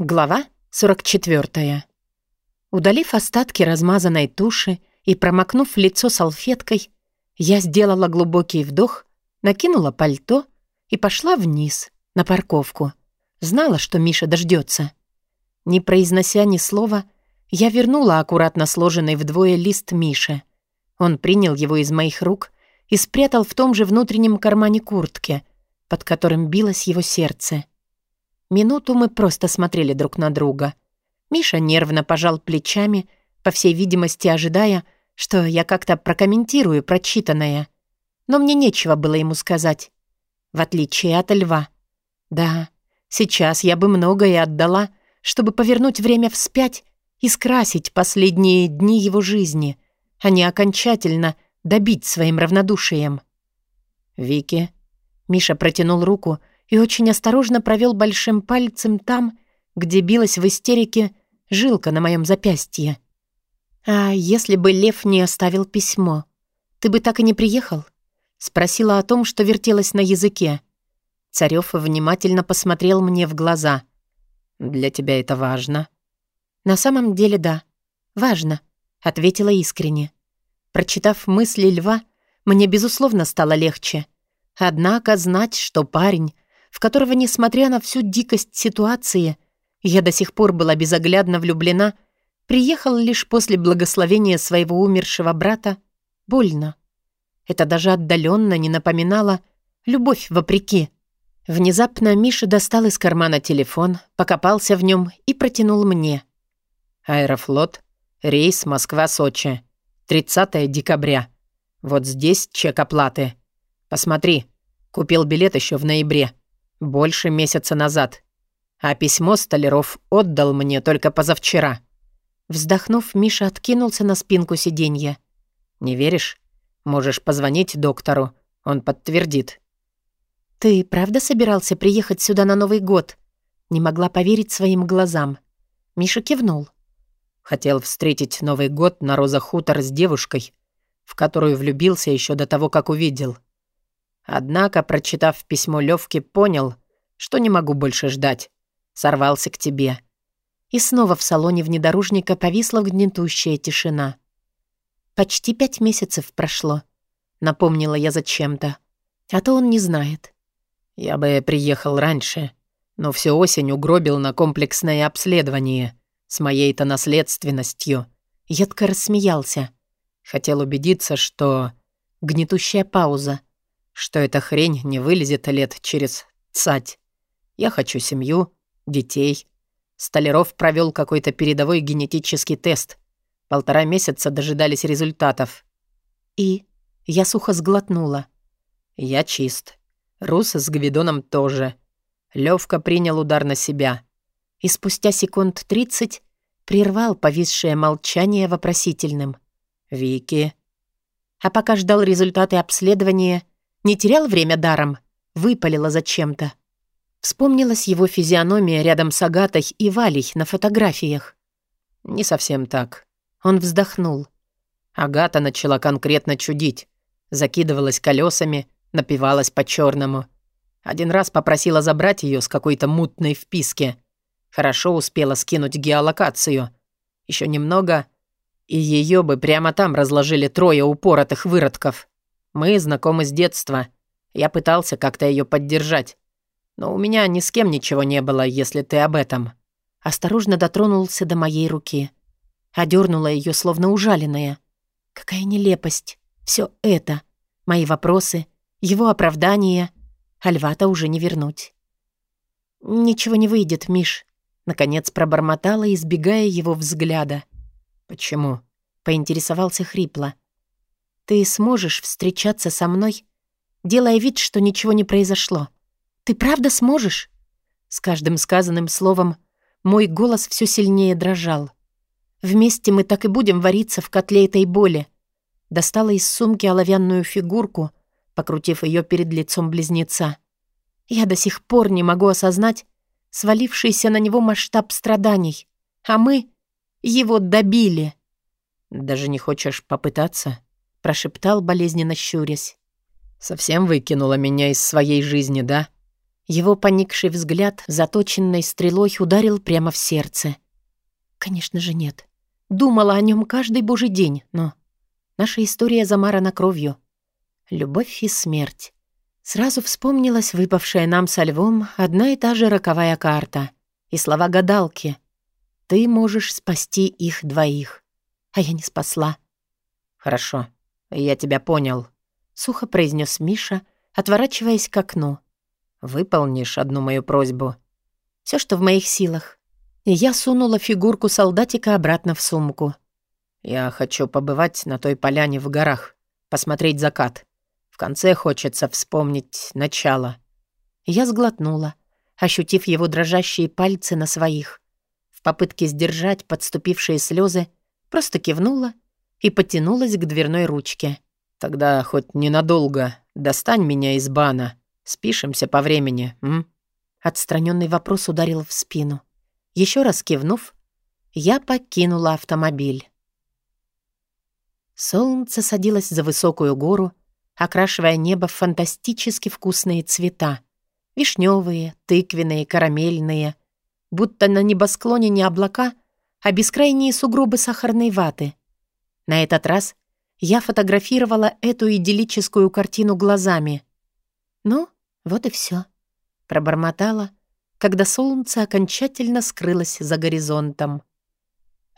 Глава 44. Удалив остатки размазанной туши и промокнув лицо салфеткой, я сделала глубокий вдох, накинула пальто и пошла вниз, на парковку. Знала, что Миша дождется. Не произнося ни слова, я вернула аккуратно сложенный вдвое лист Мише. Он принял его из моих рук и спрятал в том же внутреннем кармане куртки, под которым билось его сердце. Минуту мы просто смотрели друг на друга. Миша нервно пожал плечами, по всей видимости ожидая, что я как-то прокомментирую прочитанное. Но мне нечего было ему сказать. В отличие от льва. Да, сейчас я бы многое отдала, чтобы повернуть время вспять и скрасить последние дни его жизни, а не окончательно добить своим равнодушием. «Вики...» Миша протянул руку и очень осторожно провел большим пальцем там, где билась в истерике жилка на моем запястье. «А если бы Лев не оставил письмо, ты бы так и не приехал?» Спросила о том, что вертелось на языке. Царёв внимательно посмотрел мне в глаза. «Для тебя это важно?» «На самом деле, да. Важно», — ответила искренне. Прочитав мысли льва, мне, безусловно, стало легче. Однако знать, что парень в которого, несмотря на всю дикость ситуации, я до сих пор была безоглядно влюблена, приехал лишь после благословения своего умершего брата, больно. Это даже отдаленно не напоминало любовь вопреки. Внезапно Миша достал из кармана телефон, покопался в нем и протянул мне. «Аэрофлот, рейс Москва-Сочи, 30 декабря. Вот здесь чек оплаты. Посмотри, купил билет еще в ноябре. Больше месяца назад. А письмо Столяров отдал мне только позавчера. Вздохнув, Миша откинулся на спинку сиденья. «Не веришь? Можешь позвонить доктору. Он подтвердит». «Ты правда собирался приехать сюда на Новый год?» Не могла поверить своим глазам. Миша кивнул. Хотел встретить Новый год на Роза Хутор с девушкой, в которую влюбился еще до того, как увидел. Однако, прочитав письмо Левки, понял, что не могу больше ждать. Сорвался к тебе. И снова в салоне внедорожника повисла гнетущая тишина. «Почти пять месяцев прошло», — напомнила я зачем-то. «А то он не знает». «Я бы приехал раньше, но всю осень угробил на комплексное обследование с моей-то наследственностью». Едко рассмеялся. Хотел убедиться, что... Гнетущая пауза — что эта хрень не вылезет лет через цать. Я хочу семью, детей. Столяров провел какой-то передовой генетический тест. Полтора месяца дожидались результатов. И я сухо сглотнула. Я чист. Рус с Гвидоном тоже. Левка принял удар на себя. И спустя секунд тридцать прервал повисшее молчание вопросительным. «Вики». А пока ждал результаты обследования, не терял время даром. Выпалила зачем-то. Вспомнилась его физиономия рядом с Агатой и Валей на фотографиях. Не совсем так. Он вздохнул. Агата начала конкретно чудить. Закидывалась колесами, напивалась по-черному. Один раз попросила забрать ее с какой-то мутной вписки. Хорошо успела скинуть геолокацию. Еще немного, и ее бы прямо там разложили трое упоротых выродков. Мы знакомы с детства. Я пытался как-то ее поддержать. Но у меня ни с кем ничего не было, если ты об этом». Осторожно дотронулся до моей руки. Одернула ее, словно ужаленная. Какая нелепость. Все это. Мои вопросы, его оправдания. А льва-то уже не вернуть. «Ничего не выйдет, Миш», — наконец пробормотала, избегая его взгляда. «Почему?» — поинтересовался хрипло. Ты сможешь встречаться со мной, делая вид, что ничего не произошло? Ты правда сможешь?» С каждым сказанным словом мой голос все сильнее дрожал. «Вместе мы так и будем вариться в котле этой боли». Достала из сумки оловянную фигурку, покрутив ее перед лицом близнеца. Я до сих пор не могу осознать свалившийся на него масштаб страданий, а мы его добили. «Даже не хочешь попытаться?» — прошептал, болезненно щурясь. «Совсем выкинула меня из своей жизни, да? Его поникший взгляд, заточенной стрелой, ударил прямо в сердце. Конечно же, нет. Думала о нем каждый божий день, но... Наша история замарана кровью. Любовь и смерть. Сразу вспомнилась выпавшая нам со львом одна и та же роковая карта и слова гадалки. «Ты можешь спасти их двоих». А я не спасла. «Хорошо, я тебя понял», — сухо произнес Миша, отворачиваясь к окну. «Выполнишь одну мою просьбу?» Все, что в моих силах». Я сунула фигурку солдатика обратно в сумку. «Я хочу побывать на той поляне в горах, посмотреть закат. В конце хочется вспомнить начало». Я сглотнула, ощутив его дрожащие пальцы на своих. В попытке сдержать подступившие слезы, просто кивнула и потянулась к дверной ручке. «Тогда хоть ненадолго достань меня из бана. Спишемся по времени, м?» Отстраненный вопрос ударил в спину. Еще раз кивнув, я покинула автомобиль. Солнце садилось за высокую гору, окрашивая небо в фантастически вкусные цвета. Вишневые, тыквенные, карамельные. Будто на небосклоне не облака, а бескрайние сугробы сахарной ваты. На этот раз я фотографировала эту идиллическую картину глазами. Ну, вот и все. Пробормотала, когда солнце окончательно скрылось за горизонтом.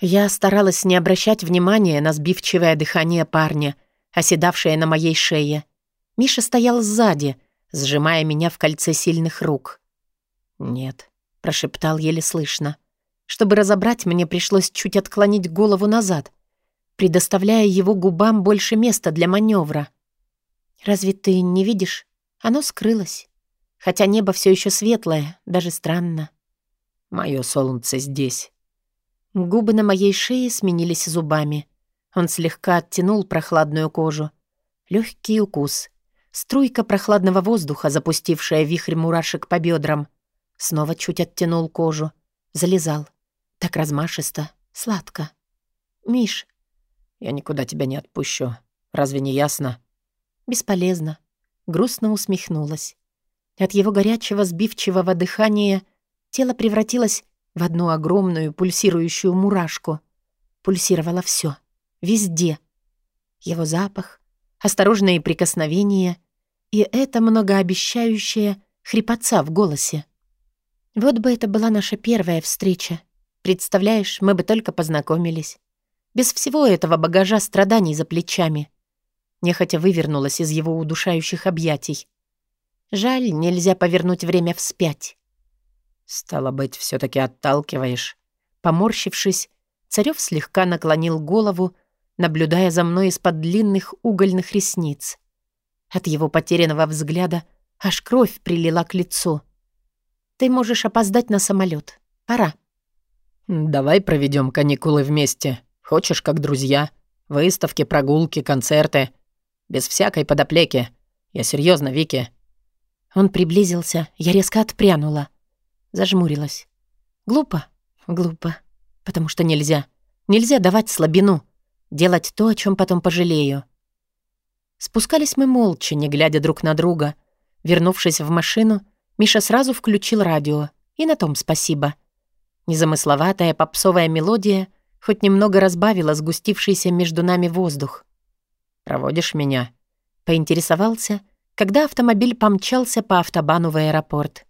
Я старалась не обращать внимания на сбивчивое дыхание парня, оседавшее на моей шее. Миша стоял сзади, сжимая меня в кольце сильных рук. «Нет», — прошептал еле слышно. Чтобы разобрать, мне пришлось чуть отклонить голову назад, предоставляя его губам больше места для маневра. «Разве ты не видишь? Оно скрылось. Хотя небо все еще светлое, даже странно». «Мое солнце здесь», Губы на моей шее сменились зубами. Он слегка оттянул прохладную кожу. Легкий укус. Струйка прохладного воздуха, запустившая вихрь мурашек по бедрам. Снова чуть оттянул кожу. Залезал. Так размашисто, сладко. «Миш». «Я никуда тебя не отпущу. Разве не ясно?» «Бесполезно». Грустно усмехнулась. От его горячего, сбивчивого дыхания тело превратилось в одну огромную пульсирующую мурашку. Пульсировало все, везде. Его запах, осторожные прикосновения и это многообещающее хрипотца в голосе. Вот бы это была наша первая встреча. Представляешь, мы бы только познакомились. Без всего этого багажа страданий за плечами. Нехотя вывернулась из его удушающих объятий. Жаль, нельзя повернуть время вспять. «Стало быть, все таки отталкиваешь». Поморщившись, Царёв слегка наклонил голову, наблюдая за мной из-под длинных угольных ресниц. От его потерянного взгляда аж кровь прилила к лицу. «Ты можешь опоздать на самолет. Пора». «Давай проведем каникулы вместе. Хочешь, как друзья. Выставки, прогулки, концерты. Без всякой подоплеки. Я серьезно, Вики». Он приблизился, я резко отпрянула. Зажмурилась. Глупо, глупо. Потому что нельзя. Нельзя давать слабину. Делать то, о чем потом пожалею. Спускались мы молча, не глядя друг на друга. Вернувшись в машину, Миша сразу включил радио. И на том спасибо. Незамысловатая попсовая мелодия хоть немного разбавила сгустившийся между нами воздух. «Проводишь меня?» Поинтересовался, когда автомобиль помчался по автобану в аэропорт.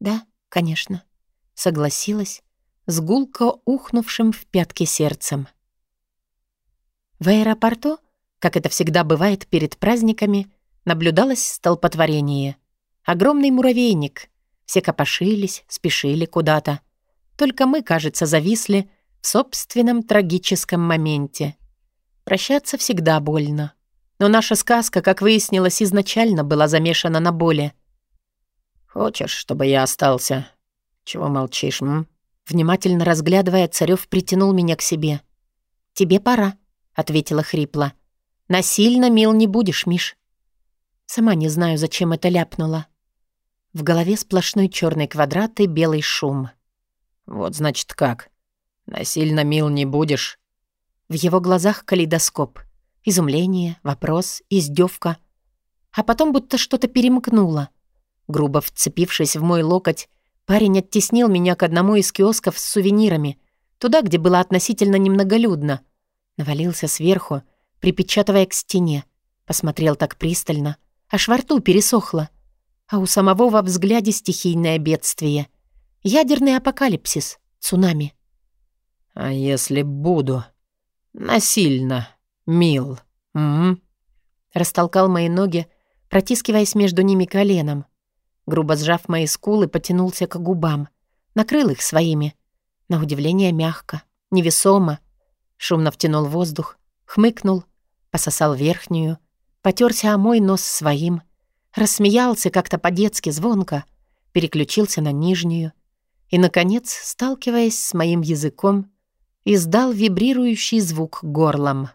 «Да», «Конечно», — согласилась, с гулко ухнувшим в пятки сердцем. В аэропорту, как это всегда бывает перед праздниками, наблюдалось столпотворение. Огромный муравейник. Все копошились, спешили куда-то. Только мы, кажется, зависли собственном трагическом моменте. Прощаться всегда больно. Но наша сказка, как выяснилось, изначально была замешана на боли — «Хочешь, чтобы я остался? Чего молчишь, м?» Внимательно разглядывая, Царёв притянул меня к себе. «Тебе пора», — ответила хрипло. «Насильно мил не будешь, Миш». Сама не знаю, зачем это ляпнула. В голове сплошной черный квадрат и белый шум. «Вот значит как. Насильно мил не будешь». В его глазах калейдоскоп. Изумление, вопрос, издевка. А потом будто что-то перемкнуло. Грубо вцепившись в мой локоть, парень оттеснил меня к одному из киосков с сувенирами, туда, где было относительно немноголюдно. Навалился сверху, припечатывая к стене. Посмотрел так пристально, аж во рту пересохло. А у самого во взгляде стихийное бедствие. Ядерный апокалипсис, цунами. «А если буду? Насильно, мил, м, Растолкал мои ноги, протискиваясь между ними коленом. Грубо сжав мои скулы, потянулся к губам. Накрыл их своими. На удивление мягко, невесомо. Шумно втянул воздух, хмыкнул, пососал верхнюю, потерся о мой нос своим, рассмеялся как-то по-детски звонко, переключился на нижнюю и, наконец, сталкиваясь с моим языком, издал вибрирующий звук горлом.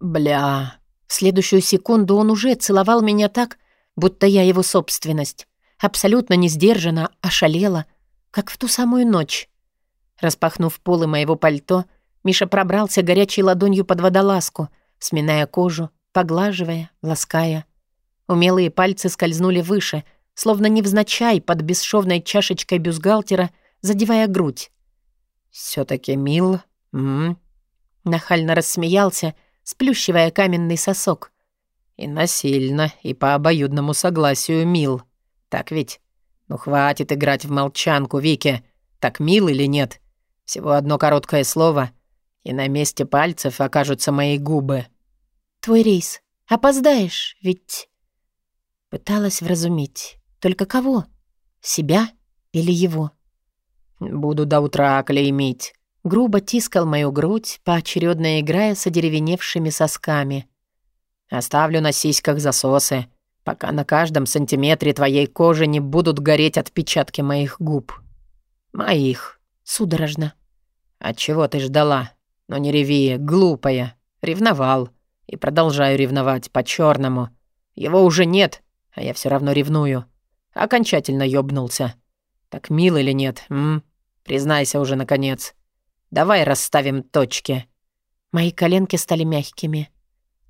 «Бля!» В следующую секунду он уже целовал меня так, будто я его собственность. Абсолютно не сдержанно, ошалела, как в ту самую ночь. Распахнув полы моего пальто, Миша пробрался горячей ладонью под водолазку, сминая кожу, поглаживая, лаская. Умелые пальцы скользнули выше, словно невзначай под бесшовной чашечкой бюстгальтера, задевая грудь. все таки мил, м, Нахально рассмеялся, сплющивая каменный сосок. «И насильно, и по обоюдному согласию мил. Так ведь? Ну хватит играть в молчанку, Вики. Так мил или нет? Всего одно короткое слово, и на месте пальцев окажутся мои губы». «Твой рейс. Опоздаешь, ведь...» Пыталась вразумить. Только кого? Себя или его? «Буду до утра клеймить грубо тискал мою грудь, поочередно играя с одеревеневшими сосками. «Оставлю на сиськах засосы, пока на каждом сантиметре твоей кожи не будут гореть отпечатки моих губ. Моих». Судорожно. «От чего ты ждала? Но не реви, глупая. Ревновал. И продолжаю ревновать по-черному. Его уже нет, а я все равно ревную. Окончательно ёбнулся. Так мил или нет, м? Признайся уже, наконец». Давай расставим точки». Мои коленки стали мягкими.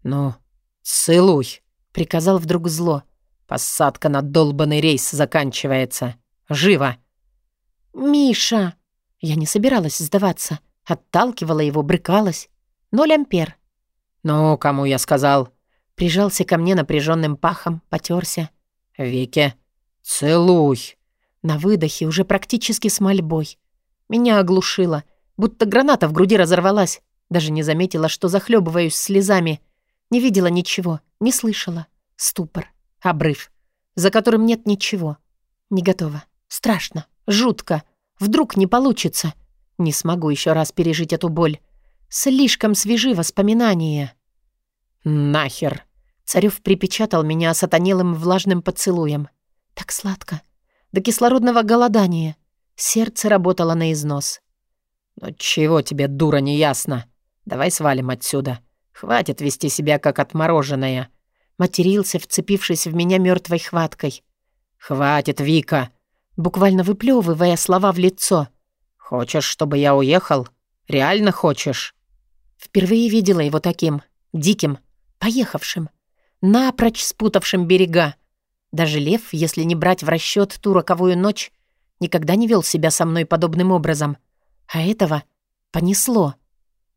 «Ну, целуй», — приказал вдруг зло. «Посадка на долбанный рейс заканчивается. Живо!» «Миша!» Я не собиралась сдаваться. Отталкивала его, брыкалась. Ноль ампер. «Ну, кому я сказал?» Прижался ко мне напряженным пахом, потерся. «Вике, целуй!» На выдохе, уже практически с мольбой. Меня оглушило будто граната в груди разорвалась. Даже не заметила, что захлебываюсь слезами. Не видела ничего, не слышала. Ступор, обрыв, за которым нет ничего. Не готова. Страшно, жутко. Вдруг не получится. Не смогу еще раз пережить эту боль. Слишком свежи воспоминания. «Нахер!» Царев припечатал меня сатанелым влажным поцелуем. Так сладко. До кислородного голодания. Сердце работало на износ. «Ну чего тебе, дура, не ясно? Давай свалим отсюда. Хватит вести себя как отмороженная». Матерился, вцепившись в меня мертвой хваткой. «Хватит, Вика!» Буквально выплевывая слова в лицо. «Хочешь, чтобы я уехал? Реально хочешь?» Впервые видела его таким, диким, поехавшим, напрочь спутавшим берега. Даже лев, если не брать в расчет ту роковую ночь, никогда не вел себя со мной подобным образом — а этого понесло.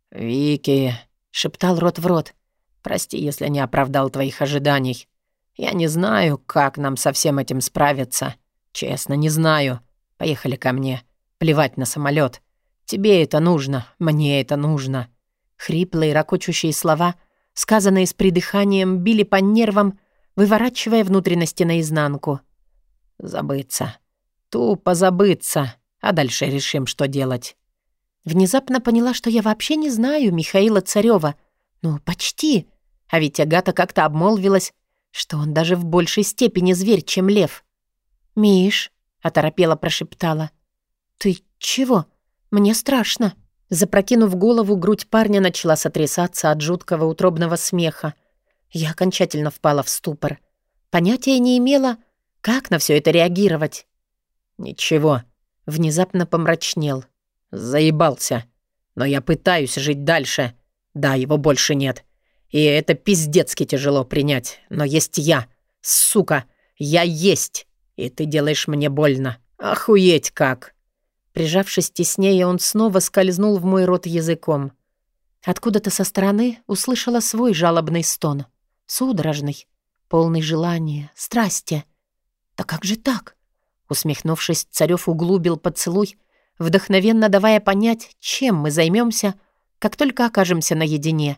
«Вики», — шептал рот в рот, — «прости, если не оправдал твоих ожиданий. Я не знаю, как нам со всем этим справиться. Честно, не знаю. Поехали ко мне. Плевать на самолет. Тебе это нужно, мне это нужно». Хриплые, ракочущие слова, сказанные с придыханием, били по нервам, выворачивая внутренности наизнанку. «Забыться. Тупо забыться. А дальше решим, что делать». Внезапно поняла, что я вообще не знаю Михаила Царева. Ну, почти. А ведь Агата как-то обмолвилась, что он даже в большей степени зверь, чем лев. «Миш», — оторопела прошептала, — «ты чего? Мне страшно». Запрокинув голову, грудь парня начала сотрясаться от жуткого утробного смеха. Я окончательно впала в ступор. Понятия не имела, как на все это реагировать. «Ничего», — внезапно помрачнел. Заебался. Но я пытаюсь жить дальше. Да, его больше нет. И это пиздецки тяжело принять. Но есть я. Сука, я есть. И ты делаешь мне больно. Охуеть как!» Прижавшись теснее, он снова скользнул в мой рот языком. Откуда-то со стороны услышала свой жалобный стон. Судорожный, полный желания, страсти. «Да как же так?» Усмехнувшись, Царёв углубил поцелуй, вдохновенно давая понять, чем мы займемся, как только окажемся наедине.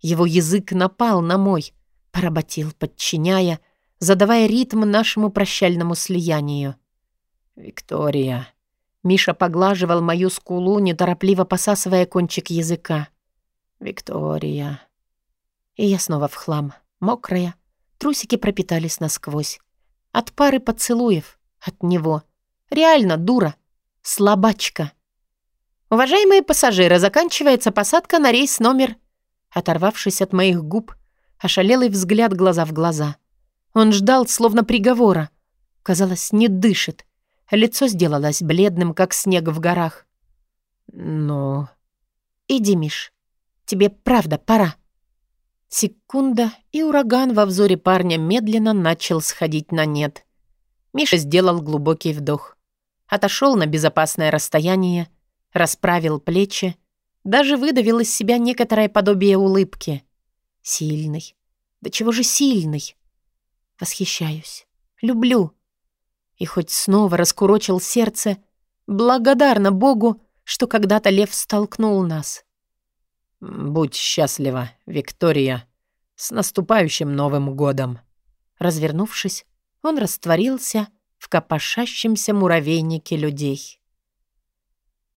Его язык напал на мой, поработил, подчиняя, задавая ритм нашему прощальному слиянию. «Виктория». Миша поглаживал мою скулу, неторопливо посасывая кончик языка. «Виктория». И я снова в хлам, мокрая. Трусики пропитались насквозь. От пары поцелуев, от него. Реально дура. Слабачка. «Уважаемые пассажиры, заканчивается посадка на рейс номер...» Оторвавшись от моих губ, ошалелый взгляд глаза в глаза. Он ждал, словно приговора. Казалось, не дышит. Лицо сделалось бледным, как снег в горах. «Ну...» «Иди, Миш. Тебе правда пора». Секунда, и ураган во взоре парня медленно начал сходить на нет. Миша сделал глубокий вдох. Отошел на безопасное расстояние, расправил плечи, даже выдавил из себя некоторое подобие улыбки. Сильный. Да чего же сильный? Восхищаюсь. Люблю. И хоть снова раскурочил сердце, благодарна Богу, что когда-то лев столкнул нас. «Будь счастлива, Виктория. С наступающим Новым годом!» Развернувшись, он растворился в копошащемся муравейнике людей.